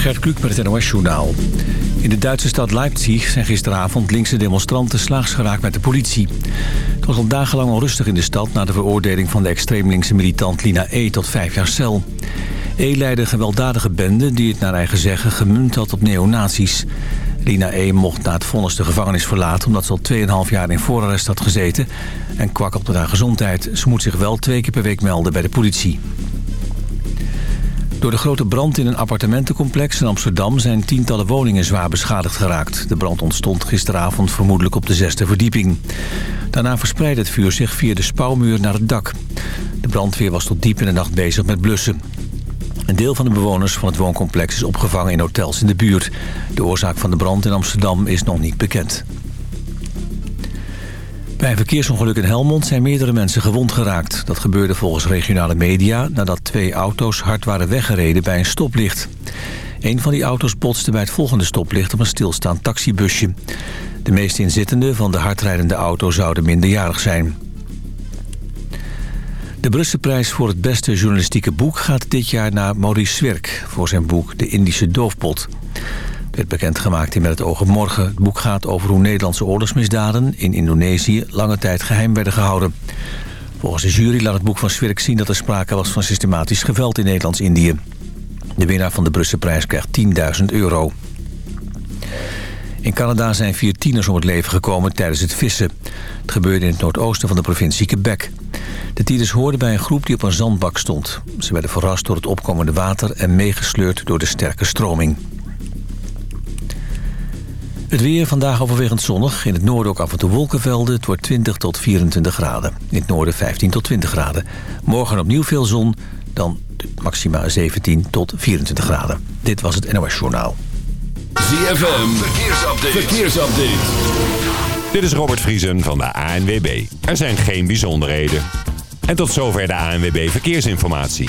Gert Kluk met het NOS-journaal. In de Duitse stad Leipzig zijn gisteravond linkse demonstranten slaags geraakt met de politie. Het was al dagenlang onrustig in de stad... na de veroordeling van de extreemlinkse militant Lina E. tot vijf jaar cel. E. leidde gewelddadige bende die het naar eigen zeggen gemunt had op neonazies. Lina E. mocht na het vonnis de gevangenis verlaten... omdat ze al 2,5 jaar in voorarrest had gezeten... en kwakkelde haar gezondheid. Ze moet zich wel twee keer per week melden bij de politie. Door de grote brand in een appartementencomplex in Amsterdam... zijn tientallen woningen zwaar beschadigd geraakt. De brand ontstond gisteravond vermoedelijk op de zesde verdieping. Daarna verspreidde het vuur zich via de spouwmuur naar het dak. De brandweer was tot diep in de nacht bezig met blussen. Een deel van de bewoners van het wooncomplex is opgevangen in hotels in de buurt. De oorzaak van de brand in Amsterdam is nog niet bekend. Bij een verkeersongeluk in Helmond zijn meerdere mensen gewond geraakt. Dat gebeurde volgens regionale media nadat twee auto's hard waren weggereden bij een stoplicht. Een van die auto's botste bij het volgende stoplicht op een stilstaand taxibusje. De meeste inzittenden van de hardrijdende auto zouden minderjarig zijn. De Brusselprijs voor het beste journalistieke boek gaat dit jaar naar Maurice Zwirk... voor zijn boek De Indische Doofpot. Werd bekendgemaakt in Met het oog op morgen. Het boek gaat over hoe Nederlandse oorlogsmisdaden in Indonesië lange tijd geheim werden gehouden. Volgens de jury laat het boek van Zwirk zien dat er sprake was van systematisch geweld in Nederlands-Indië. De winnaar van de Brusselprijs krijgt 10.000 euro. In Canada zijn vier tieners om het leven gekomen tijdens het vissen. Het gebeurde in het noordoosten van de provincie Quebec. De tieners hoorden bij een groep die op een zandbak stond. Ze werden verrast door het opkomende water en meegesleurd door de sterke stroming. Het weer vandaag overwegend zonnig. In het noorden ook af en toe wolkenvelden. Het wordt 20 tot 24 graden. In het noorden 15 tot 20 graden. Morgen opnieuw veel zon. Dan maxima 17 tot 24 graden. Dit was het NOS Journaal. ZFM. Verkeersupdate. Verkeersupdate. Dit is Robert Vriesen van de ANWB. Er zijn geen bijzonderheden. En tot zover de ANWB Verkeersinformatie.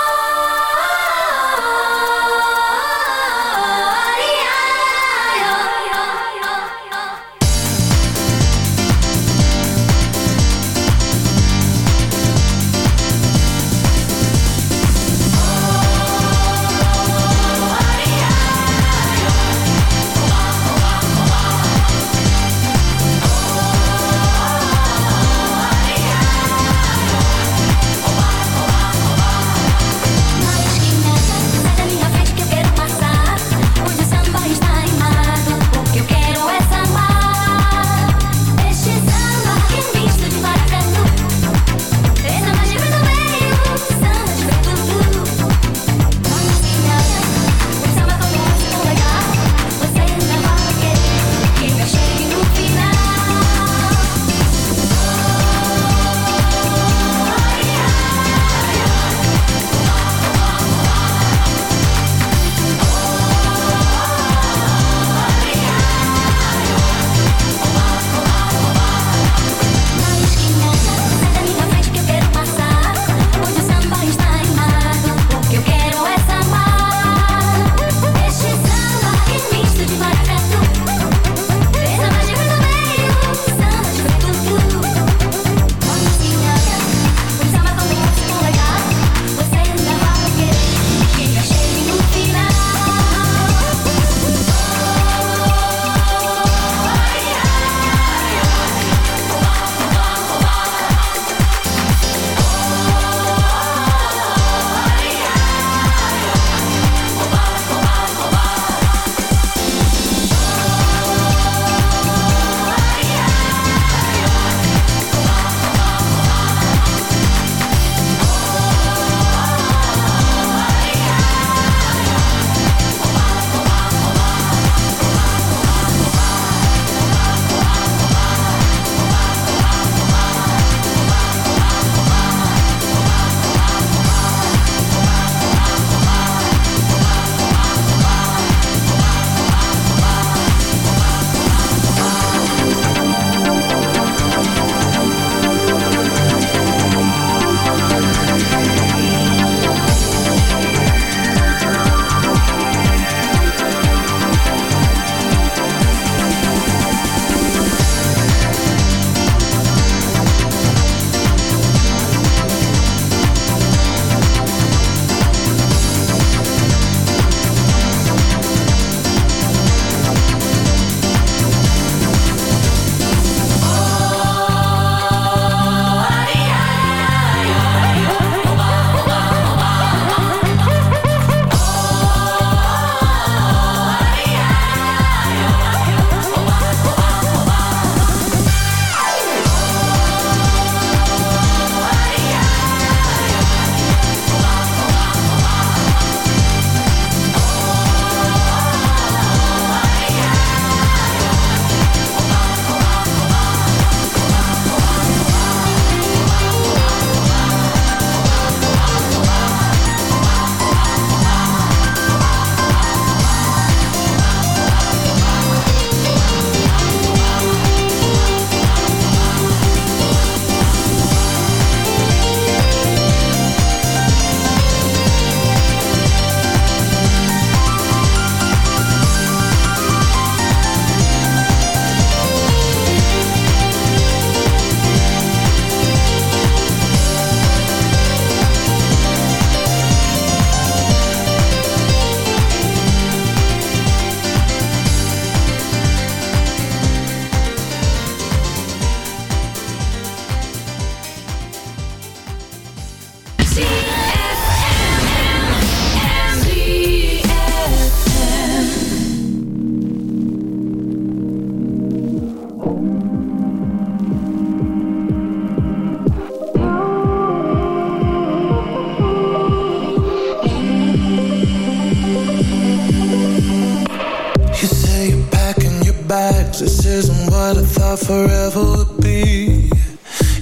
Forever would be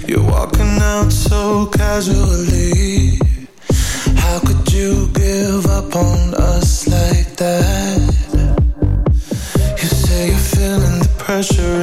You're walking out so casually How could you give up on us like that? You say you're feeling the pressure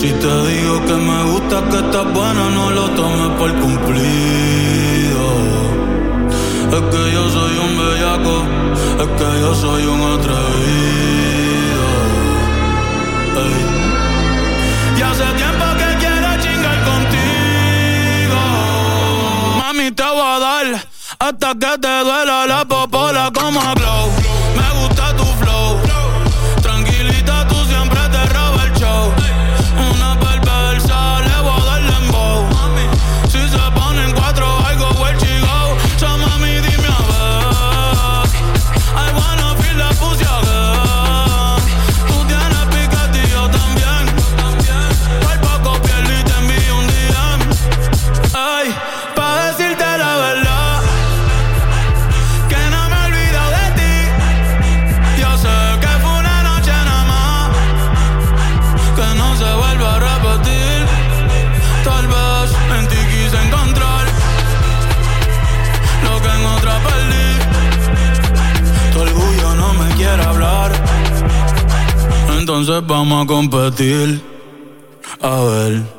Si te digo que me gusta, que estás buena, no lo tomes por cumplido. Es que yo soy un bellaco, es que yo soy un atrevido. Ey. Y hace tiempo que quiero chingar contigo. Mami, te voy a dar hasta que te duela la popola como a glow. We vamos a competir. A ver.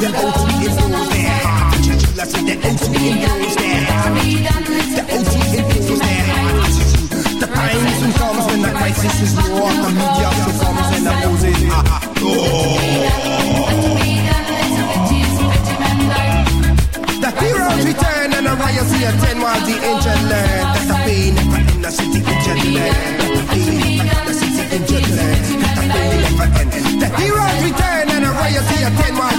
The O2 influence there. I said the O2 influence there. The O2 influence there. The pain soon comes when the crisis is war. The media soon comes. Ah, ah. The heroes return and the riots ten while the angel learn that the pain never end. The city angel learn that the pain never. The city angel learn that the pain never end. The heroes return and the riots ten while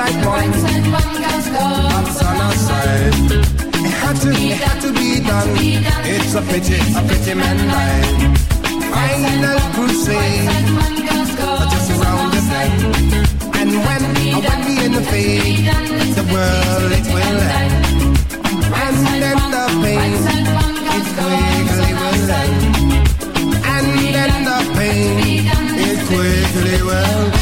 side, one, that's on our side. It had to, it had to be done. It's a pity, a pity man died. Final crusade, just around the bend. And when, and when we in the fade, the world it will end. And then the pain, it quickly will end. And then the pain, it quickly will The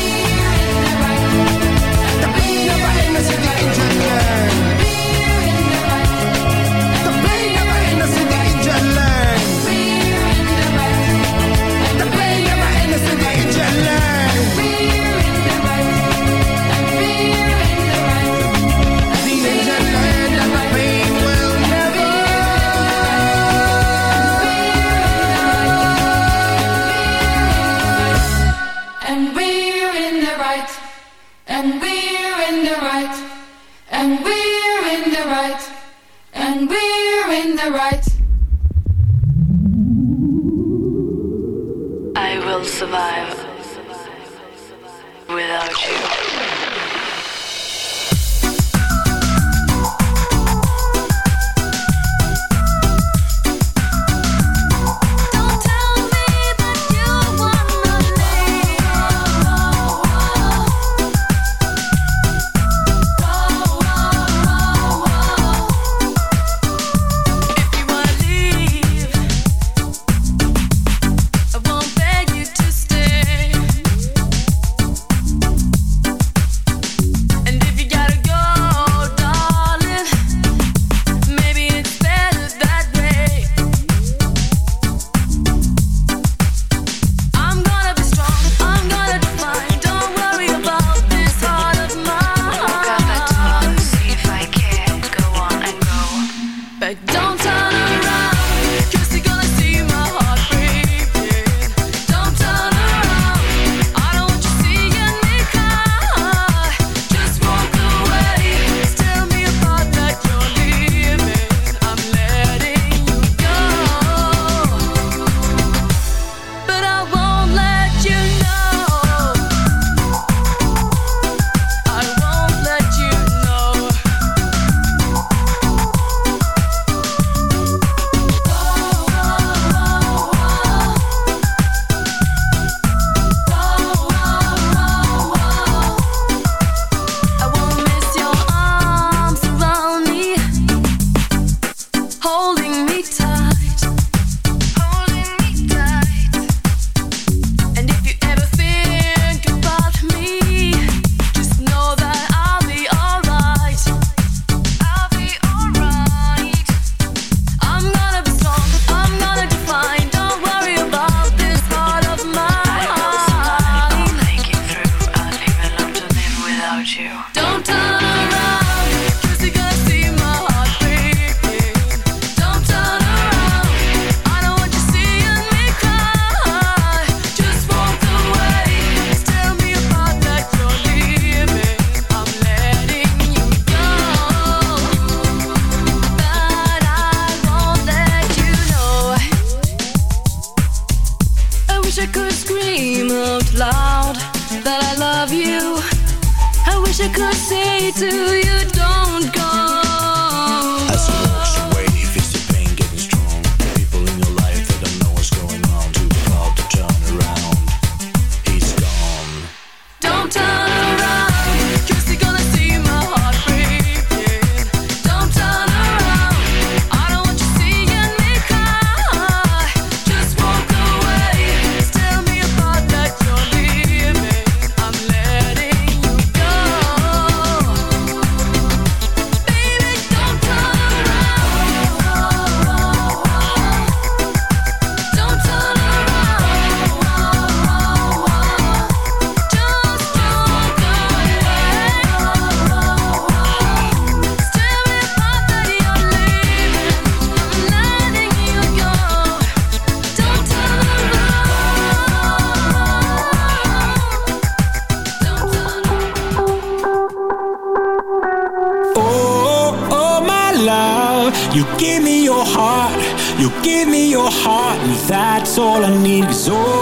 all I need, all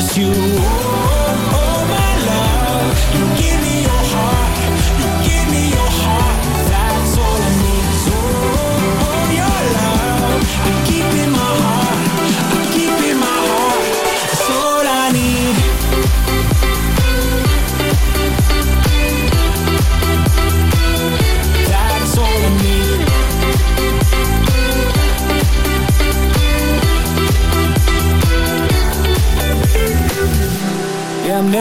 promise you.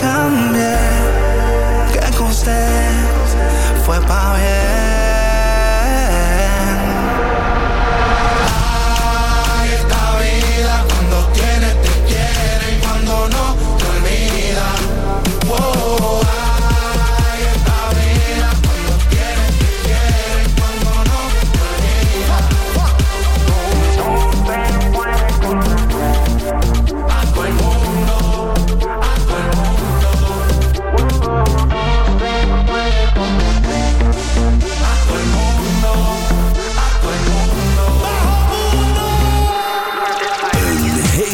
cambié, que con foi fue para bien.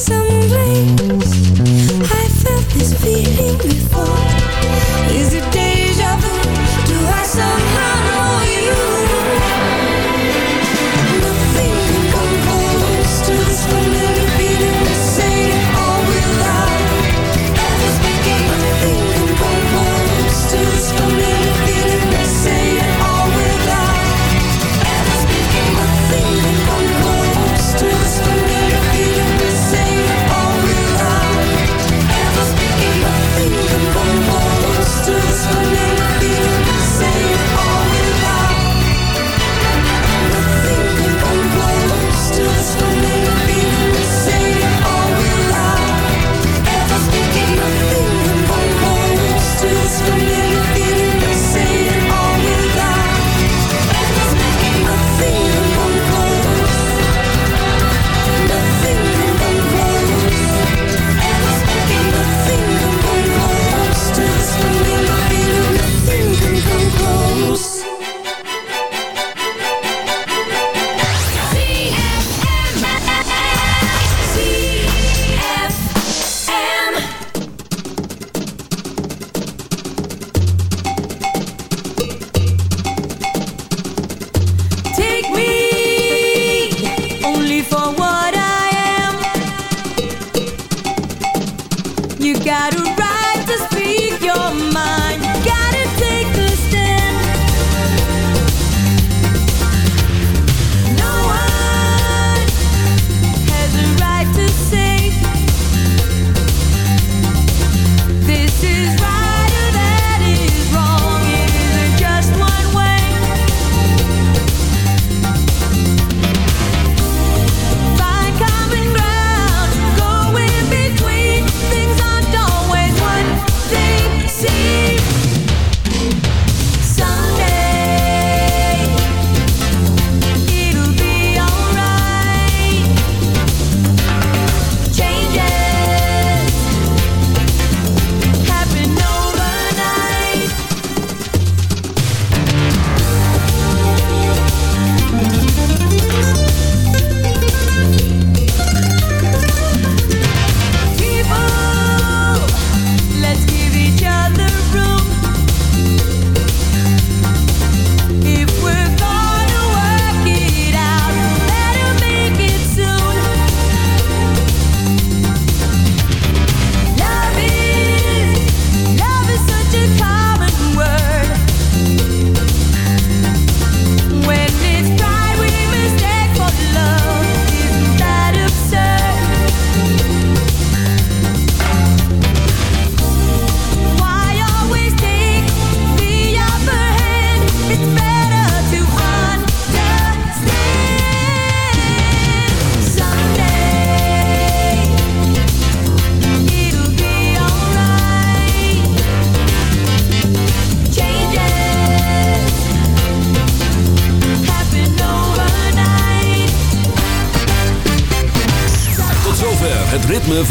some